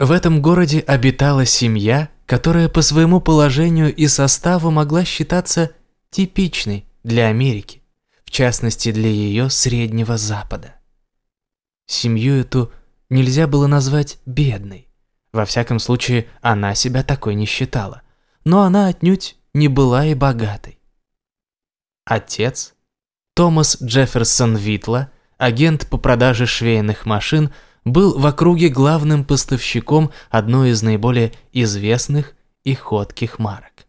В этом городе обитала семья, которая по своему положению и составу могла считаться типичной для Америки, в частности для ее Среднего Запада. Семью эту нельзя было назвать бедной. Во всяком случае, она себя такой не считала. Но она отнюдь не была и богатой. Отец, Томас Джефферсон Витла, агент по продаже швейных машин, был в округе главным поставщиком одной из наиболее известных и ходких марок.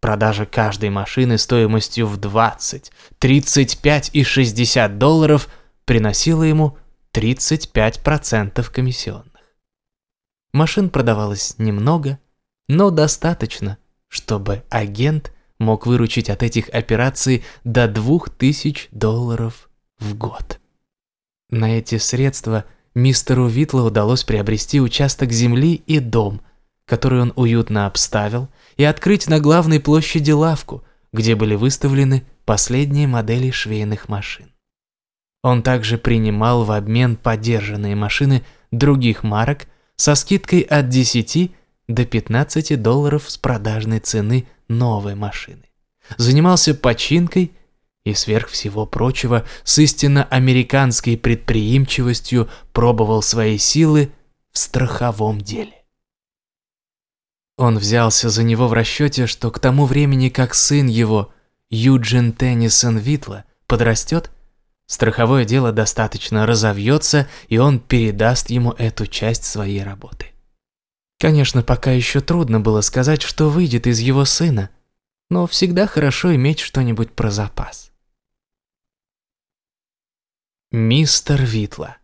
Продажа каждой машины стоимостью в 20, 35 и 60 долларов приносила ему 35% комиссионных. Машин продавалось немного, но достаточно, чтобы агент мог выручить от этих операций до 2000 долларов в год. На эти средства мистеру Витлу удалось приобрести участок земли и дом, который он уютно обставил, и открыть на главной площади лавку, где были выставлены последние модели швейных машин. Он также принимал в обмен подержанные машины других марок со скидкой от 10 до 15 долларов с продажной цены новой машины. Занимался починкой и сверх всего прочего с истинно американской предприимчивостью пробовал свои силы в страховом деле. Он взялся за него в расчете, что к тому времени, как сын его, Юджин Теннисон Витла, подрастет, страховое дело достаточно разовьется, и он передаст ему эту часть своей работы. Конечно, пока еще трудно было сказать, что выйдет из его сына, но всегда хорошо иметь что-нибудь про запас. Мистер Витла.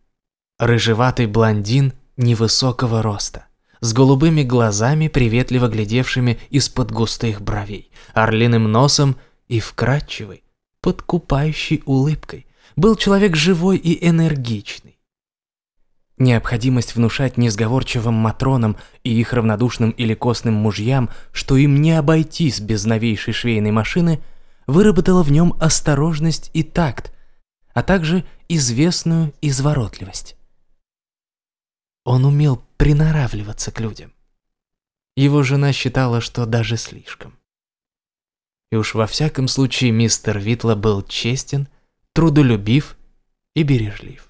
Рыжеватый блондин невысокого роста, с голубыми глазами, приветливо глядевшими из-под густых бровей, орлиным носом и вкрадчивой, подкупающей улыбкой. Был человек живой и энергичный. Необходимость внушать несговорчивым матронам и их равнодушным или костным мужьям, что им не обойтись без новейшей швейной машины, выработала в нем осторожность и такт, а также известную изворотливость. Он умел приноравливаться к людям. Его жена считала, что даже слишком. И уж во всяком случае мистер Витла был честен, трудолюбив и бережлив.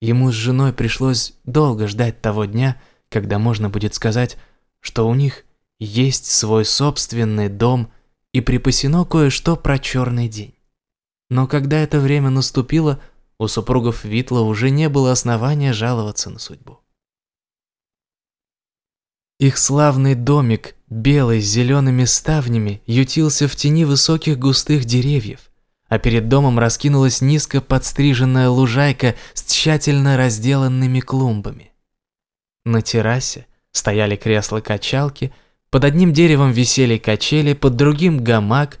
Ему с женой пришлось долго ждать того дня, когда можно будет сказать, что у них есть свой собственный дом и припасено кое-что про черный день. Но когда это время наступило, у супругов Витла уже не было основания жаловаться на судьбу. Их славный домик, белый с зелеными ставнями, ютился в тени высоких густых деревьев, а перед домом раскинулась низко подстриженная лужайка с тщательно разделанными клумбами. На террасе стояли кресла-качалки, под одним деревом висели качели, под другим гамак,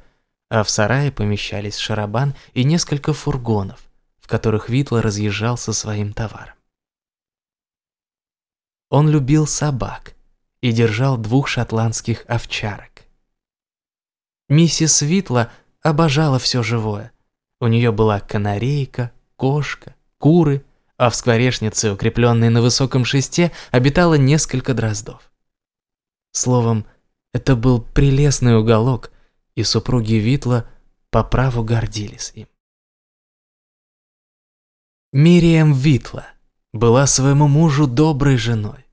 а в сарае помещались шарабан и несколько фургонов, в которых Витла разъезжал со своим товаром. Он любил собак и держал двух шотландских овчарок. Миссис Витла обожала все живое. У нее была канарейка, кошка, куры, а в скворечнице, укрепленной на высоком шесте, обитало несколько дроздов. Словом, это был прелестный уголок, и супруги Витла по праву гордились им. Мириам Витла была своему мужу доброй женой.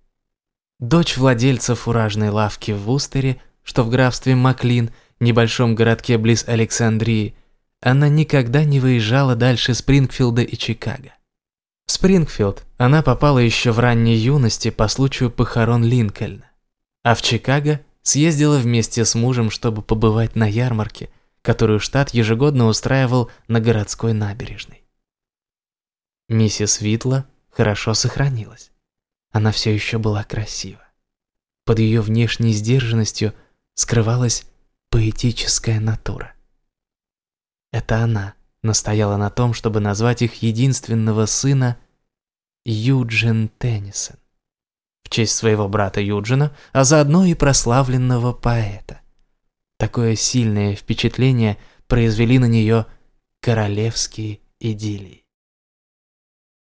Дочь владельца фуражной лавки в Вустере, что в графстве Маклин, небольшом городке близ Александрии, она никогда не выезжала дальше Спрингфилда и Чикаго. В Спрингфилд она попала еще в ранней юности по случаю похорон Линкольна, а в Чикаго съездила вместе с мужем, чтобы побывать на ярмарке, которую штат ежегодно устраивал на городской набережной. Миссис Витла хорошо сохранилась. Она все еще была красива. Под ее внешней сдержанностью скрывалась поэтическая натура. Это она настояла на том, чтобы назвать их единственного сына Юджин Теннисон честь своего брата Юджина, а заодно и прославленного поэта. Такое сильное впечатление произвели на нее королевские идиллии.